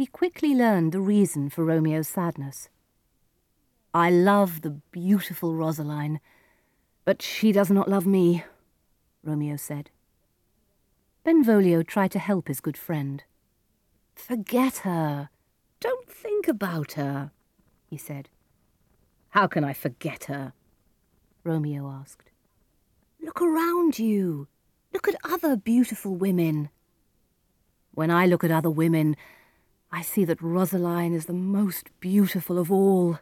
He quickly learned the reason for Romeo's sadness. I love the beautiful Rosaline, but she does not love me, Romeo said. Benvolio tried to help his good friend. Forget her. Don't think about her, he said. How can I forget her? Romeo asked. Look around you. Look at other beautiful women. When I look at other women, I see that Rosaline is the most beautiful of all.